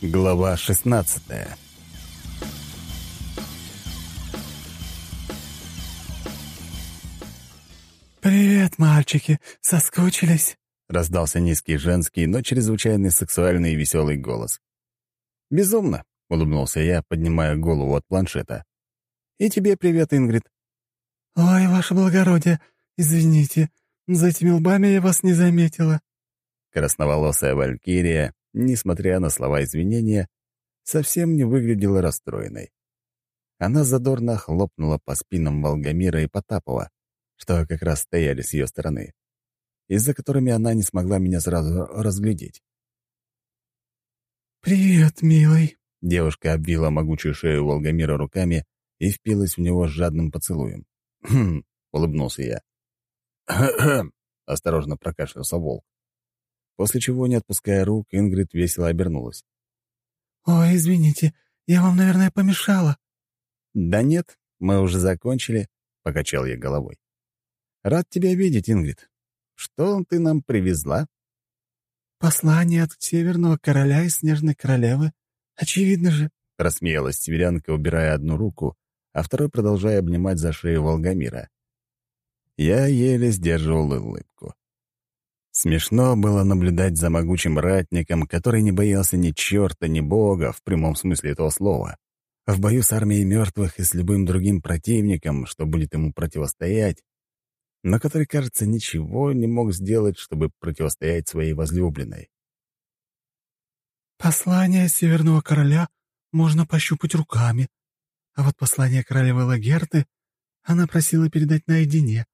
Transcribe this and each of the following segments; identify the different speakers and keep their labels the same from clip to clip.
Speaker 1: Глава 16
Speaker 2: «Привет, мальчики! Соскучились?»
Speaker 1: — раздался низкий женский, но чрезвычайно сексуальный и веселый голос. «Безумно!» — улыбнулся я, поднимая голову от планшета. «И тебе привет, Ингрид».
Speaker 2: «Ой, ваше благородие, извините, за этими лбами я вас не заметила».
Speaker 1: Красноволосая валькирия, несмотря на слова извинения, совсем не выглядела расстроенной. Она задорно хлопнула по спинам Волгомира и Потапова, что как раз стояли с ее стороны, из-за которыми она не смогла меня сразу разглядеть.
Speaker 2: «Привет, милый!»
Speaker 1: Девушка обвила могучую шею Волгомира руками и впилась в него с жадным поцелуем. «Хм!» — улыбнулся я. «Хм!» — осторожно прокашлялся волк. После чего, не отпуская рук, Ингрид весело обернулась.
Speaker 2: «Ой, извините, я вам, наверное, помешала».
Speaker 1: «Да нет, мы уже закончили», — покачал я головой. «Рад тебя видеть, Ингрид. Что ты нам привезла?»
Speaker 2: «Послание от Северного Короля и Снежной Королевы. Очевидно же», —
Speaker 1: рассмеялась северянка, убирая одну руку, а второй продолжая обнимать за шею Волгомира. Я еле сдерживал улыбку. Смешно было наблюдать за могучим ратником, который не боялся ни черта, ни бога, в прямом смысле этого слова. В бою с армией мертвых и с любым другим противником, что будет ему противостоять, но который, кажется, ничего не мог сделать, чтобы противостоять своей возлюбленной.
Speaker 2: «Послание Северного Короля можно пощупать руками, а вот послание королевы Лагерты она просила передать наедине,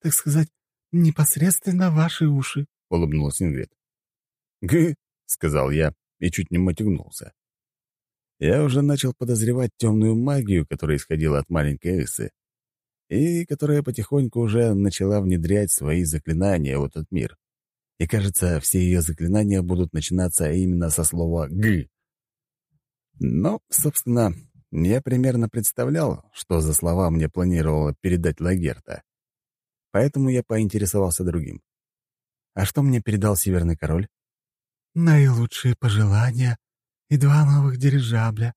Speaker 2: так сказать, непосредственно ваши уши», —
Speaker 1: улыбнулась Ингрид. «Гы», — сказал я и чуть не мотягнулся. Я уже начал подозревать темную магию, которая исходила от маленькой Исы, и которая потихоньку уже начала внедрять свои заклинания в этот мир. И, кажется, все ее заклинания будут начинаться именно со слова «г». Но, собственно, я примерно представлял, что за слова мне планировала передать Лагерта поэтому я поинтересовался другим. «А что мне передал Северный Король?»
Speaker 2: «Наилучшие пожелания и два новых дирижабля,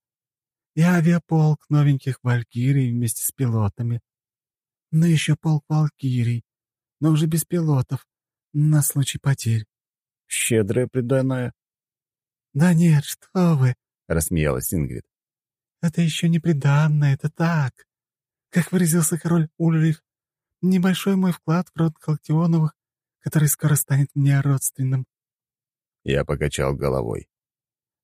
Speaker 2: и авиаполк новеньких валькирий вместе с пилотами. Ну еще полк валькирий, но уже без пилотов, на случай потерь».
Speaker 1: «Щедрое преданное».
Speaker 2: «Да нет, что вы!»
Speaker 1: — рассмеялась Ингрид.
Speaker 2: «Это еще не приданное, это так. Как выразился король Ульрих, Небольшой мой вклад в род Колтионовых, который скоро станет мне родственным».
Speaker 1: Я покачал головой.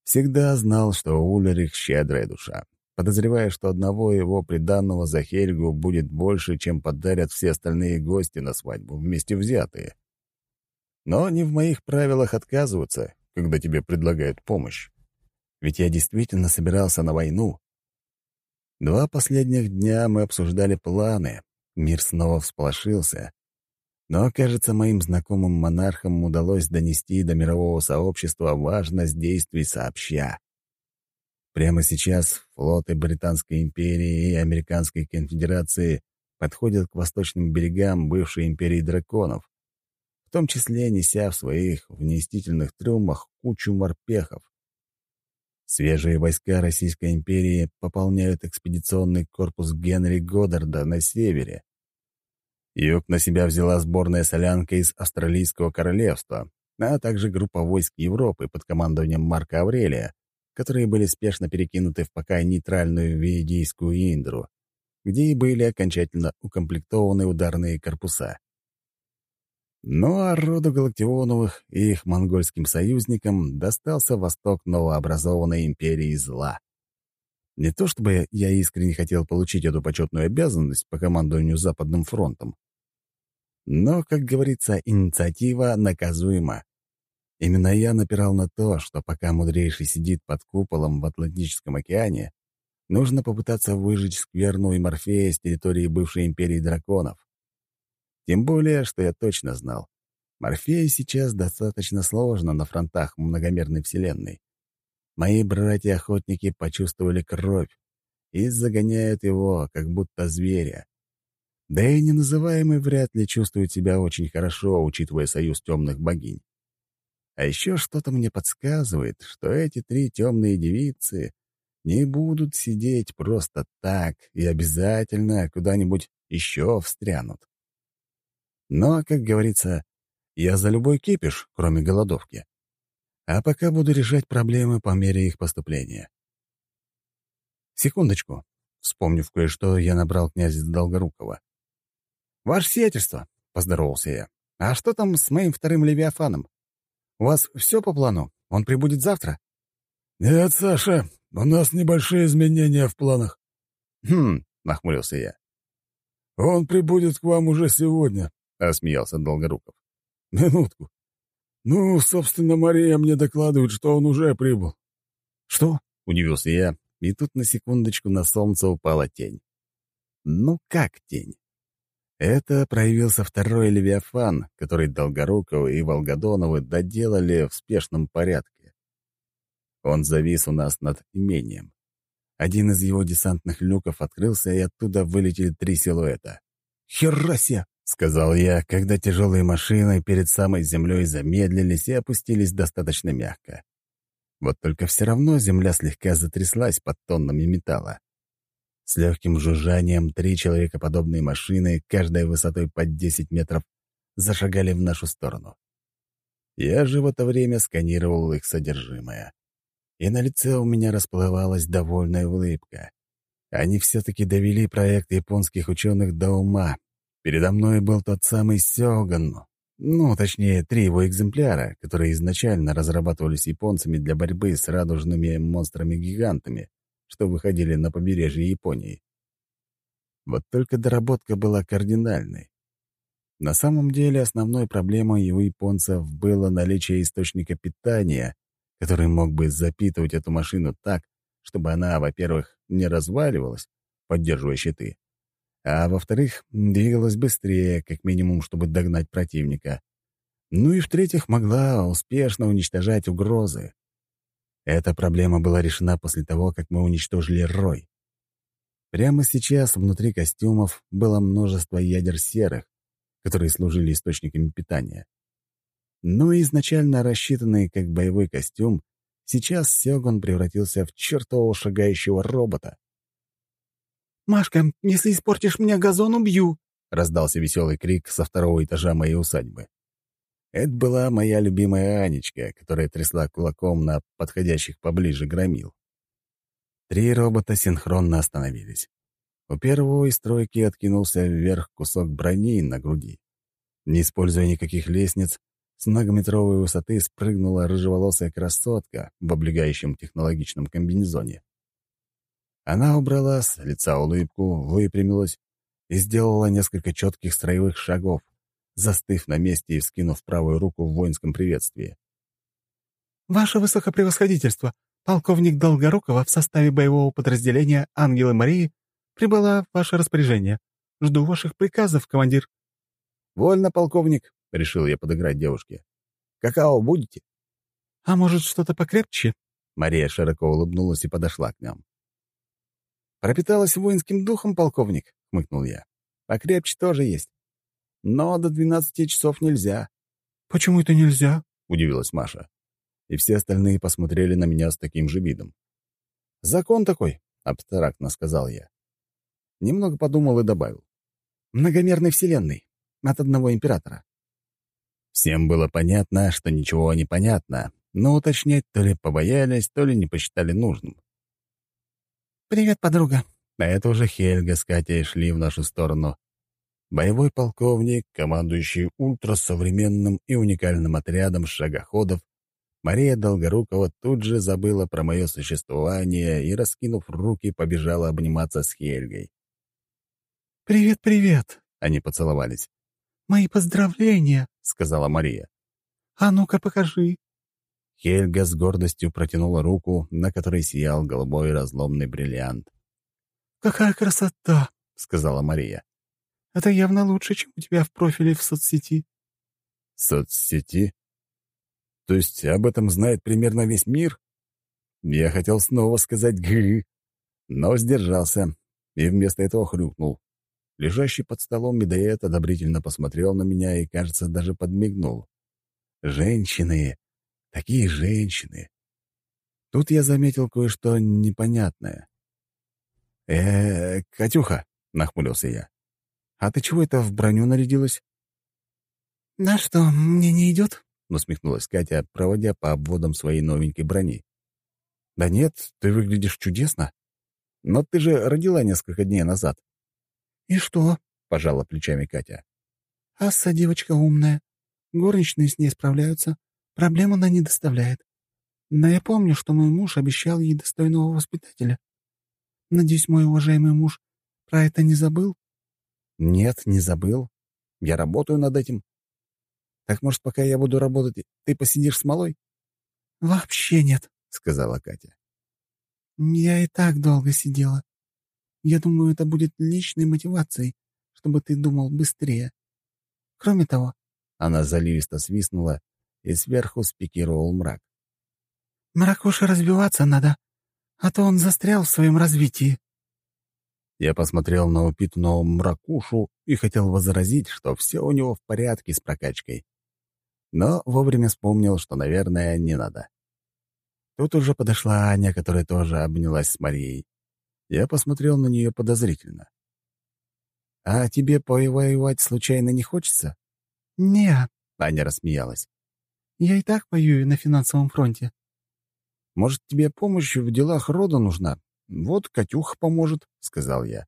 Speaker 1: Всегда знал, что Улерих — щедрая душа, подозревая, что одного его приданного за Хельгу будет больше, чем подарят все остальные гости на свадьбу, вместе взятые. Но не в моих правилах отказываться, когда тебе предлагают помощь. Ведь я действительно собирался на войну. Два последних дня мы обсуждали планы, Мир снова всполошился. Но, кажется, моим знакомым монархам удалось донести до мирового сообщества важность действий сообща. Прямо сейчас флоты Британской империи и Американской конфедерации подходят к восточным берегам бывшей империи драконов, в том числе неся в своих вместительных трюмах кучу морпехов. Свежие войска Российской империи пополняют экспедиционный корпус Генри Годдарда на севере. Юг на себя взяла сборная солянка из Австралийского королевства, а также группа войск Европы под командованием Марка Аврелия, которые были спешно перекинуты в пока нейтральную Виедийскую Индру, где и были окончательно укомплектованы ударные корпуса. Ну а роду Галактионовых и их монгольским союзникам достался восток новообразованной империи зла. Не то чтобы я искренне хотел получить эту почетную обязанность по командованию Западным фронтом. Но, как говорится, инициатива наказуема. Именно я напирал на то, что пока мудрейший сидит под куполом в Атлантическом океане, нужно попытаться выжечь скверну и Морфея с территории бывшей империи драконов. Тем более, что я точно знал, Морфею сейчас достаточно сложно на фронтах многомерной вселенной. Мои братья-охотники почувствовали кровь и загоняют его, как будто зверя. Да и неназываемый вряд ли чувствует себя очень хорошо, учитывая союз темных богинь. А еще что-то мне подсказывает, что эти три темные девицы не будут сидеть просто так и обязательно куда-нибудь еще встрянут. Но, как говорится, я за любой кипиш, кроме голодовки. А пока буду решать проблемы по мере их поступления. Секундочку. Вспомнив кое-что, я набрал князя Долгорукова. «Ваше сиятельство!» — поздоровался я. «А что там с моим вторым Левиафаном? У вас все по плану? Он прибудет завтра?»
Speaker 3: «Нет, Саша, у нас небольшие изменения в планах».
Speaker 1: «Хм», — нахмурился я.
Speaker 3: «Он прибудет к вам уже сегодня», — осмеялся Долгоруков. «Минутку. Ну, собственно, Мария мне докладывает, что он уже прибыл».
Speaker 1: «Что?» — удивился я, и тут на секундочку на солнце упала тень. «Ну как тень?» Это проявился второй Левиафан, который Долгоруковы и Волгодоновы доделали в спешном порядке. Он завис у нас над имением. Один из его десантных люков открылся, и оттуда вылетели три силуэта. «Херасе!» — сказал я, когда тяжелые машины перед самой землей замедлились и опустились достаточно мягко. Вот только все равно земля слегка затряслась под тоннами металла. С легким жужжанием три человекоподобные машины, каждая высотой под 10 метров, зашагали в нашу сторону. Я же в это время сканировал их содержимое. И на лице у меня расплывалась довольная улыбка. Они все-таки довели проект японских ученых до ума. Передо мной был тот самый Сёган, ну, точнее, три его экземпляра, которые изначально разрабатывались японцами для борьбы с радужными монстрами-гигантами, что выходили на побережье Японии. Вот только доработка была кардинальной. На самом деле основной проблемой у японцев было наличие источника питания, который мог бы запитывать эту машину так, чтобы она, во-первых, не разваливалась, поддерживая щиты, а во-вторых, двигалась быстрее, как минимум, чтобы догнать противника. Ну и в-третьих, могла успешно уничтожать угрозы. Эта проблема была решена после того, как мы уничтожили Рой. Прямо сейчас внутри костюмов было множество ядер серых, которые служили источниками питания. Но изначально рассчитанный как боевой костюм, сейчас Сёгун превратился в чертового шагающего робота.
Speaker 2: «Машка, если испортишь мне газон, убью!»
Speaker 1: — раздался веселый крик со второго этажа моей усадьбы. Это была моя любимая Анечка, которая трясла кулаком на подходящих поближе громил. Три робота синхронно остановились. У первого из тройки откинулся вверх кусок брони на груди. Не используя никаких лестниц, с многометровой высоты спрыгнула рыжеволосая красотка в облегающем технологичном комбинезоне. Она убрала с лица улыбку, выпрямилась и сделала несколько четких строевых шагов, застыв на месте и вскинув правую руку в воинском приветствии.
Speaker 2: «Ваше высокопревосходительство, полковник Долгорукова в составе боевого подразделения «Ангелы Марии» прибыла в ваше распоряжение. Жду ваших приказов, командир».
Speaker 1: «Вольно, полковник», — решил я подыграть девушке. «Какао будете?»
Speaker 2: «А может, что-то покрепче?»
Speaker 1: Мария широко улыбнулась и подошла к нам. «Пропиталась воинским духом, полковник», — хмыкнул я. «Покрепче тоже есть. Но до двенадцати часов нельзя».
Speaker 2: «Почему это нельзя?»
Speaker 1: — удивилась Маша. И все остальные посмотрели на меня с таким же видом. «Закон такой», — абстрактно сказал я. Немного подумал и добавил. «Многомерной вселенной. От одного императора». Всем было понятно, что ничего не понятно, но уточнять то ли побоялись, то ли не посчитали нужным.
Speaker 2: «Привет, подруга».
Speaker 1: А это уже Хельга с Катей шли в нашу сторону. Боевой полковник, командующий ультрасовременным и уникальным отрядом шагоходов, Мария Долгорукова тут же забыла про мое существование и, раскинув руки, побежала обниматься с Хельгой.
Speaker 2: «Привет, привет!»
Speaker 1: — они поцеловались.
Speaker 2: «Мои поздравления!»
Speaker 1: — сказала Мария.
Speaker 2: «А ну-ка, покажи!»
Speaker 1: Хельга с гордостью протянула руку, на которой сиял голубой разломный бриллиант.
Speaker 2: «Какая красота!»
Speaker 1: — сказала Мария.
Speaker 2: Это явно лучше, чем у тебя в профиле в соцсети».
Speaker 1: «Соцсети? То есть об этом знает примерно весь мир?» Я хотел снова сказать «гы», но сдержался и вместо этого хрюкнул. Лежащий под столом медоед одобрительно посмотрел на меня и, кажется, даже подмигнул. «Женщины Такие женщины. Тут я заметил кое-что непонятное. э, -э Катюха», — нахмурился я, — «а ты чего это в броню нарядилась?»
Speaker 2: «Да что, мне не идет?»
Speaker 1: — усмехнулась Катя, проводя по обводам своей новенькой брони. «Да нет, ты выглядишь чудесно. Но ты же родила несколько дней назад».
Speaker 2: «И что?» — пожала плечами Катя. «Асса девочка умная. Горничные с ней справляются. Проблем она не доставляет. Но я помню, что мой муж обещал ей достойного воспитателя. Надеюсь, мой уважаемый муж про это не забыл?»
Speaker 1: «Нет, не забыл. Я работаю над этим. Так, может, пока я буду работать, ты посидишь с малой?»
Speaker 2: «Вообще нет», — сказала Катя. «Я и так долго сидела. Я думаю, это будет личной мотивацией, чтобы ты думал быстрее. Кроме того...»
Speaker 1: Она заливисто свистнула, и сверху спикировал мрак.
Speaker 2: «Мракуше разбиваться надо, а то он застрял в своем развитии».
Speaker 1: Я посмотрел на упитанного мракушу и хотел возразить, что все у него в порядке с прокачкой но вовремя вспомнил, что, наверное, не надо. Тут уже подошла Аня, которая тоже обнялась с Марией. Я посмотрел на нее подозрительно. «А тебе повоевать случайно не хочется?»
Speaker 2: «Не», —
Speaker 1: Аня рассмеялась.
Speaker 2: «Я и так воюю на финансовом фронте».
Speaker 1: «Может, тебе помощь в делах рода нужна? Вот Катюха поможет», — сказал я.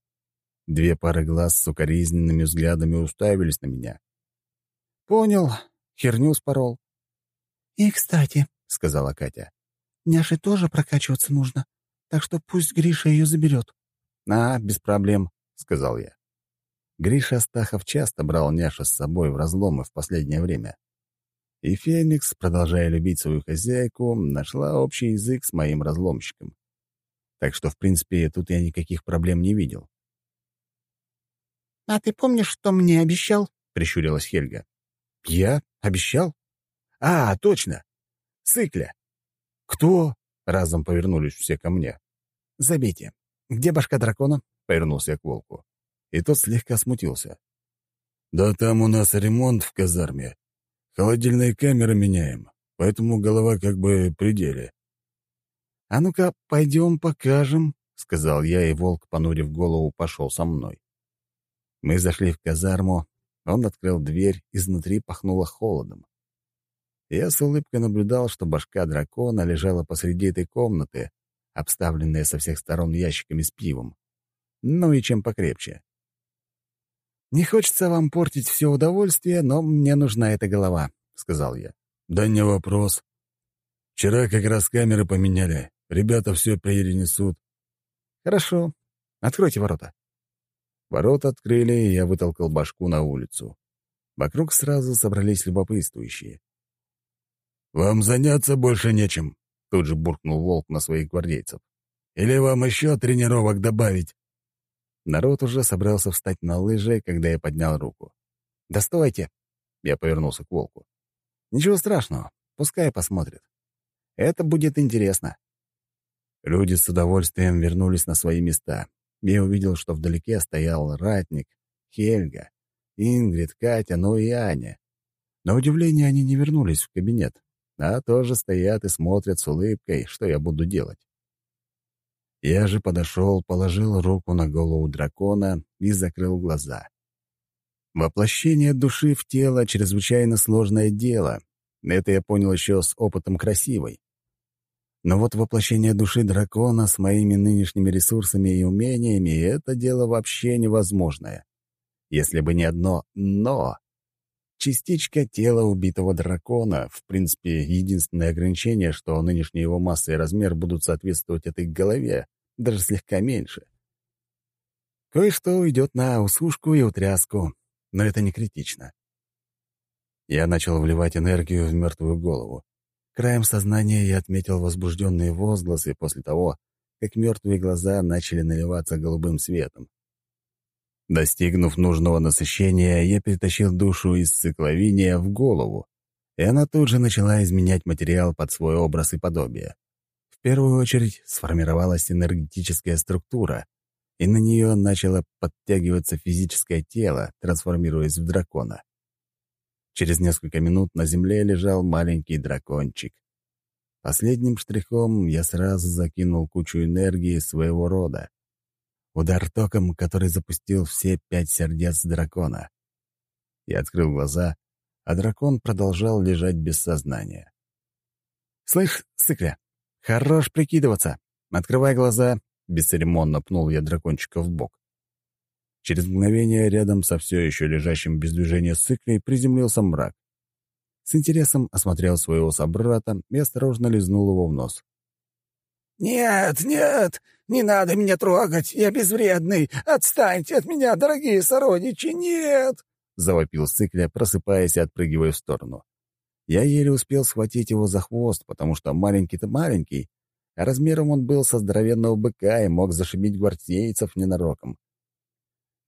Speaker 1: Две пары глаз с укоризненными взглядами уставились на меня. «Понял херню спорол».
Speaker 2: «И, кстати», — сказала Катя, — «няше тоже прокачиваться нужно, так что пусть Гриша ее заберет».
Speaker 1: «А, без проблем», — сказал я. Гриша Астахов часто брал няша с собой в разломы в последнее время. И Феникс, продолжая любить свою хозяйку, нашла общий язык с моим разломщиком. Так что, в принципе, тут я никаких проблем не видел.
Speaker 2: «А ты помнишь, что мне обещал?»
Speaker 1: — прищурилась Хельга. «Я? Обещал? А, точно! Сыкля!» «Кто?» — разом повернулись все ко мне. «Забейте. Где башка дракона?» — повернулся я к волку. И тот слегка смутился.
Speaker 3: «Да там у нас ремонт в казарме. Холодильные камеры меняем, поэтому голова как бы при деле».
Speaker 1: «А ну-ка, пойдем покажем», — сказал я, и волк, понурив голову, пошел со мной. Мы зашли в казарму, он открыл дверь, изнутри пахнуло холодом. Я с улыбкой наблюдал, что башка дракона лежала посреди этой комнаты, обставленная со всех сторон ящиками с пивом. Ну и чем покрепче. «Не хочется вам портить все удовольствие, но мне нужна эта голова», — сказал я.
Speaker 3: «Да не вопрос. Вчера как раз камеры поменяли. Ребята все перенесут».
Speaker 1: «Хорошо. Откройте ворота». Ворота открыли, и я вытолкал башку на улицу. Вокруг сразу собрались любопытствующие.
Speaker 3: «Вам заняться больше нечем», — тут же буркнул волк на своих гвардейцев. «Или вам еще тренировок добавить?»
Speaker 1: Народ уже собрался встать на лыжи, когда я поднял руку. «Да стойте!» — я повернулся к волку. «Ничего страшного, пускай посмотрят. Это будет интересно». Люди с удовольствием вернулись на свои места, я увидел, что вдалеке стоял ратник, Хельга, Ингрид, Катя, ну и Аня. На удивление они не вернулись в кабинет, а тоже стоят и смотрят с улыбкой, что я буду делать. Я же подошел, положил руку на голову дракона и закрыл глаза. Воплощение души в тело — чрезвычайно сложное дело. Это я понял еще с опытом красивой. Но вот воплощение души дракона с моими нынешними ресурсами и умениями — это дело вообще невозможное. Если бы не одно «но». Частичка тела убитого дракона, в принципе, единственное ограничение, что нынешняя его масса и размер будут соответствовать этой голове, даже слегка меньше. Кое-что уйдет на усушку и утряску, но это не критично. Я начал вливать энергию в мертвую голову. Краем сознания я отметил возбужденные возгласы после того, как мертвые глаза начали наливаться голубым светом. Достигнув нужного насыщения, я перетащил душу из цикловиния в голову, и она тут же начала изменять материал под свой образ и подобие. В первую очередь сформировалась энергетическая структура, и на нее начало подтягиваться физическое тело, трансформируясь в дракона. Через несколько минут на земле лежал маленький дракончик, Последним штрихом я сразу закинул кучу энергии своего рода. Удар током, который запустил все пять сердец дракона. Я открыл глаза, а дракон продолжал лежать без сознания. «Слышь, Сыкля, хорош прикидываться. Открывай глаза», — бесцеремонно пнул я дракончика в бок. Через мгновение рядом со все еще лежащим без движения Сыклей приземлился мрак. С интересом осмотрел своего собрата и осторожно лизнул его в нос.
Speaker 4: «Нет, нет, не надо меня трогать, я безвредный. Отстаньте от меня, дорогие сородичи, нет!» — завопил Сыкля, просыпаясь и отпрыгивая в сторону.
Speaker 1: Я еле успел схватить его за хвост, потому что маленький-то маленький, а размером он был со здоровенного быка и мог зашибить гвардейцев ненароком.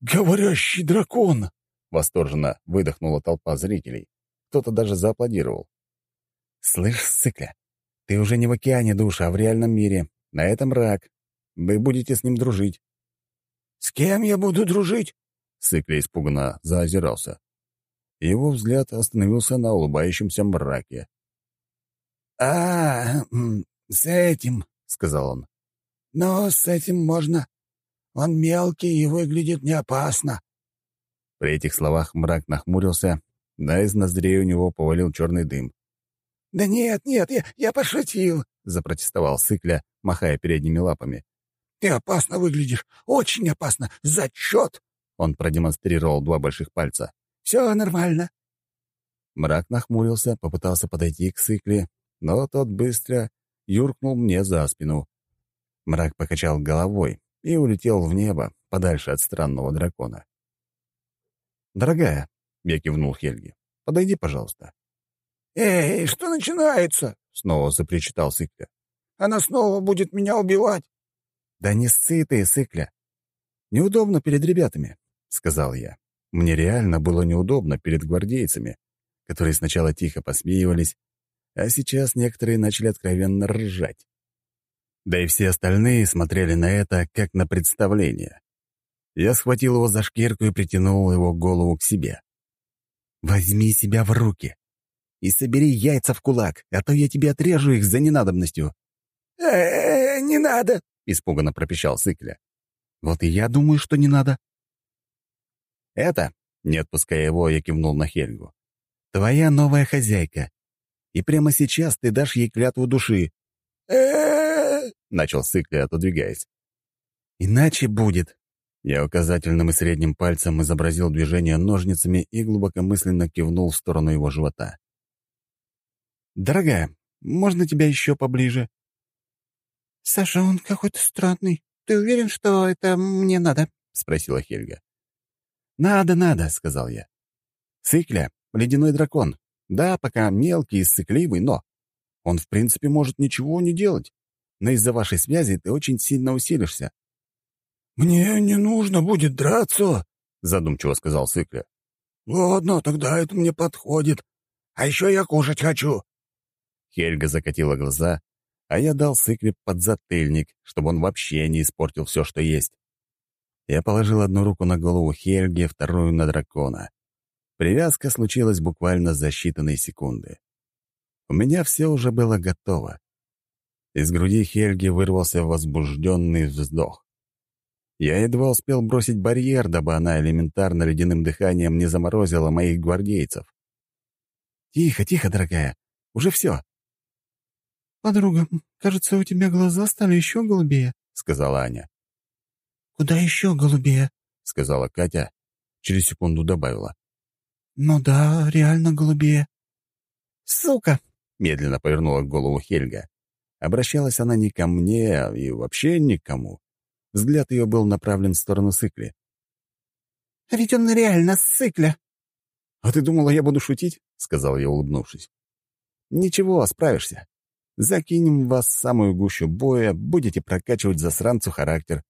Speaker 3: «Говорящий дракон!»
Speaker 1: — восторженно выдохнула толпа зрителей. Кто-то даже зааплодировал. «Слышь, Сыкля, ты уже не в океане душа, а в реальном мире. На этом рак. Вы будете с ним дружить».
Speaker 4: «С кем я буду дружить?»
Speaker 1: Сыкля испуганно заозирался. Его взгляд остановился на улыбающемся мраке.
Speaker 4: «А, с этим», — сказал он. «Но с этим можно. Он мелкий и выглядит не опасно».
Speaker 1: При этих словах мрак нахмурился, да из ноздрей у него повалил черный дым.
Speaker 4: «Да нет, нет, я, я пошутил», — запротестовал Сыкля, махая передними лапами. «Ты опасно выглядишь, очень опасно. Зачет!»
Speaker 1: Он продемонстрировал два больших пальца.
Speaker 4: «Все нормально».
Speaker 1: Мрак нахмурился, попытался подойти к Сыкле, но тот быстро юркнул мне за спину. Мрак покачал головой и улетел в небо, подальше от странного дракона. «Дорогая», — я кивнул Хельге, — «подойди, пожалуйста».
Speaker 4: «Эй, что начинается?» — снова запричитал Сыкля. «Она снова будет меня убивать».
Speaker 1: «Да не ссы ты, Сыкля. Неудобно перед ребятами», — сказал я. Мне реально было неудобно перед гвардейцами, которые сначала тихо посмеивались, а сейчас некоторые начали откровенно ржать. Да и все остальные смотрели на это, как на представление. Я схватил его за шкирку и притянул его голову к себе. «Возьми себя в руки и собери яйца в кулак, а то я тебе отрежу их за ненадобностью».
Speaker 4: «Э-э, не надо!»
Speaker 1: — испуганно пропищал Сыкля. «Вот и я думаю, что не надо». «Это...» — не отпуская его, я кивнул на Хельгу. «Твоя новая хозяйка. И прямо сейчас ты дашь ей клятву души».
Speaker 4: «Э-э-э!»
Speaker 1: — начал Сыкля, отодвигаясь. «Иначе будет». Я указательным и средним пальцем изобразил движение ножницами и глубокомысленно кивнул в сторону его живота. «Дорогая, можно тебя еще поближе?»
Speaker 2: «Саша, он какой-то странный. Ты уверен, что это мне надо?»
Speaker 1: — спросила Хельга. «Надо, надо», — сказал я. «Цикля — ледяной дракон. Да, пока мелкий и сыкливый, но он, в принципе, может ничего не делать. Но из-за вашей связи ты очень сильно усилишься».
Speaker 4: «Мне не нужно будет драться», — задумчиво сказал Сыкля. «Ладно, тогда это мне подходит. А еще я кушать хочу».
Speaker 1: Хельга закатила глаза, а я дал Сыкле подзатыльник, чтобы он вообще не испортил все, что есть. Я положил одну руку на голову Хельги, вторую на дракона. Привязка случилась буквально за считанные секунды. У меня все уже было готово. Из груди Хельги вырвался возбужденный вздох. Я едва успел бросить барьер, дабы она элементарно ледяным дыханием не заморозила моих гвардейцев. «Тихо, тихо, дорогая, уже все.
Speaker 2: «Подруга, кажется, у тебя глаза стали еще голубее», —
Speaker 1: сказала Аня.
Speaker 2: «Куда еще голубее?»
Speaker 1: — сказала Катя. Через секунду добавила.
Speaker 2: «Ну да, реально голубее».
Speaker 1: «Сука!» — медленно повернула голову Хельга. Обращалась она не ко мне и вообще ни к кому. Взгляд ее был направлен в сторону Сыкли.
Speaker 2: «А ведь он реально Сыкля!»
Speaker 1: «А ты думала, я буду шутить?» — сказал я, улыбнувшись. «Ничего, справишься. Закинем вас в самую гущу боя, будете прокачивать засранцу характер».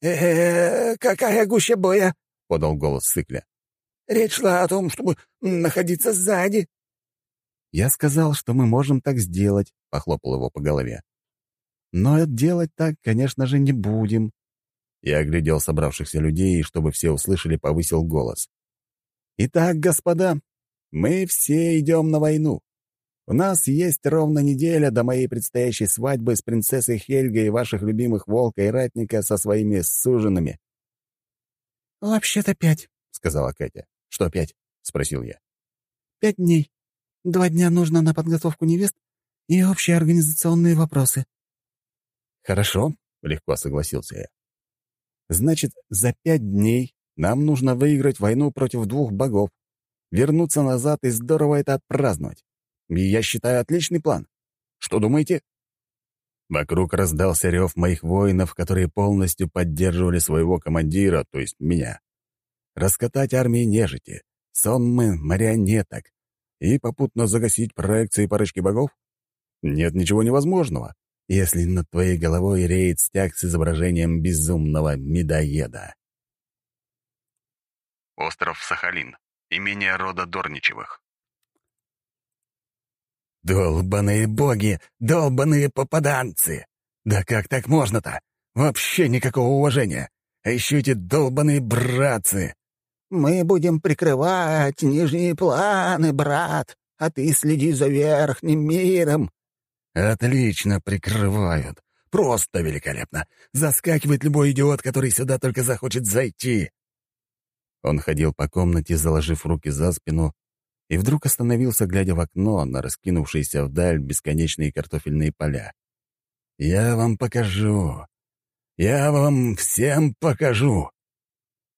Speaker 4: «Э-э, какая гуща боя?» — подал голос Сыкля. «Речь шла о том, чтобы находиться сзади».
Speaker 1: «Я сказал, что мы можем так сделать», — похлопал его по голове. «Но делать так, конечно же, не будем». Я оглядел собравшихся людей, и чтобы все услышали, повысил голос. «Итак, господа, мы все идем на войну. У нас есть ровно неделя до моей предстоящей свадьбы с принцессой Хельгой и ваших любимых Волка и Ратника со своими суженными».
Speaker 2: «Вообще-то пять», — сказала Катя.
Speaker 1: «Что пять?» — спросил я.
Speaker 2: «Пять дней. Два дня нужно на подготовку невест и общие организационные вопросы».
Speaker 1: «Хорошо», — легко согласился я. «Значит, за пять дней нам нужно выиграть войну против двух богов, вернуться назад и здорово это отпраздновать. И я считаю отличный план. Что думаете?» Вокруг раздался рев моих воинов, которые полностью поддерживали своего командира, то есть меня. Раскатать армии нежити, сонмы марионеток и попутно загасить проекции парочки богов? Нет ничего невозможного, если над твоей головой реет стяг с изображением безумного медоеда. Остров Сахалин. Имение рода Дорничевых.
Speaker 4: «Долбаные боги! Долбаные попаданцы! Да как так можно-то? Вообще никакого уважения! А еще эти долбаные братцы!» «Мы будем прикрывать нижние планы, брат, а ты следи за верхним миром».
Speaker 1: «Отлично прикрывают. Просто великолепно. Заскакивает любой идиот, который сюда только захочет зайти». Он ходил по комнате, заложив руки за спину, и вдруг остановился, глядя в окно на раскинувшиеся вдаль бесконечные картофельные поля. «Я вам покажу! Я вам всем покажу!»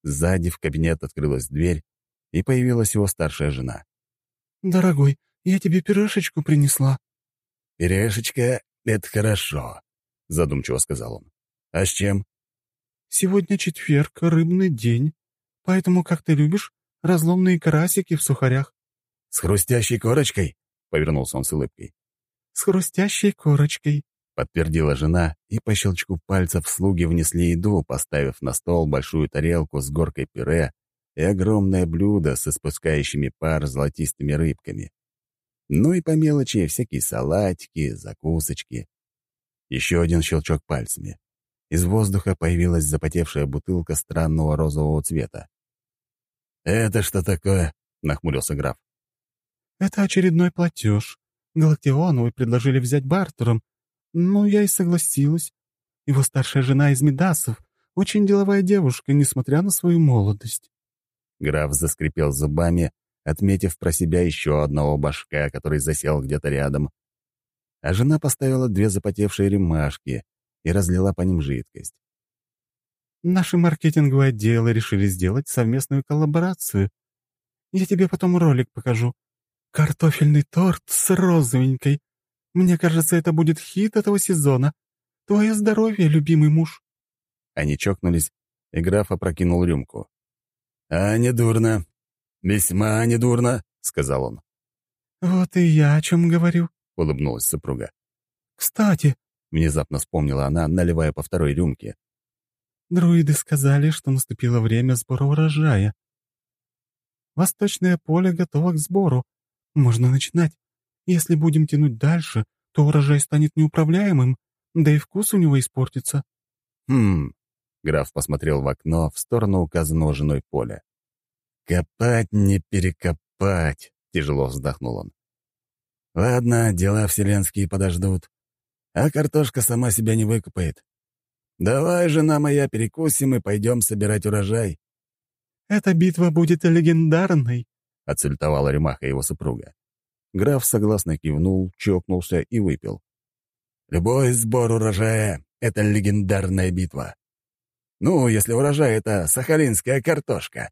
Speaker 1: Сзади в кабинет открылась дверь, и появилась его старшая жена.
Speaker 2: «Дорогой, я тебе пирожечку принесла».
Speaker 1: «Пирожечка — это хорошо», — задумчиво сказал он. «А с чем?»
Speaker 2: «Сегодня четверг, рыбный день, поэтому, как ты любишь, разломные карасики в сухарях».
Speaker 1: «С хрустящей корочкой?» — повернулся он с улыбкой.
Speaker 2: «С хрустящей корочкой», —
Speaker 1: подтвердила жена, и по щелчку пальцев слуги внесли еду, поставив на стол большую тарелку с горкой пюре и огромное блюдо с испускающими пар золотистыми рыбками. Ну и по мелочи всякие салатики, закусочки. Еще один щелчок пальцами. Из воздуха появилась запотевшая бутылка странного розового цвета. «Это что такое?» — нахмурился граф.
Speaker 2: «Это очередной платеж. Галактионову предложили взять бартером. Ну, я и согласилась. Его старшая жена из Медасов, очень деловая девушка, несмотря на свою молодость».
Speaker 1: Граф заскрипел зубами, отметив про себя еще одного башка, который засел где-то рядом. А жена поставила две запотевшие ремашки и разлила по ним жидкость.
Speaker 2: «Наши маркетинговые отделы решили сделать совместную коллаборацию. Я тебе потом ролик покажу. «Картофельный торт с розовенькой. Мне кажется, это будет хит этого сезона. Твое здоровье, любимый муж».
Speaker 1: Они чокнулись, и граф опрокинул рюмку. «А не дурно. Весьма не дурно», — сказал он.
Speaker 2: «Вот и я о чем говорю», —
Speaker 1: улыбнулась супруга.
Speaker 2: «Кстати», —
Speaker 1: внезапно вспомнила она, наливая по второй рюмке.
Speaker 2: «Друиды сказали, что наступило время сбора урожая. Восточное поле готово к сбору, можно начинать. Если будем тянуть дальше, то урожай станет неуправляемым, да и вкус у него испортится».
Speaker 1: «Хм...» — граф посмотрел в окно в сторону указанного женой поля. «Копать не перекопать», — тяжело вздохнул он. «Ладно, дела вселенские подождут, а картошка сама себя не выкопает. Давай, жена моя, перекусим и пойдем собирать урожай».
Speaker 2: «Эта битва будет легендарной», —
Speaker 1: отсультовала Ремаха его супруга. Граф согласно кивнул, чокнулся и выпил. «Любой сбор урожая — это легендарная битва. Ну, если урожай — это сахалинская картошка».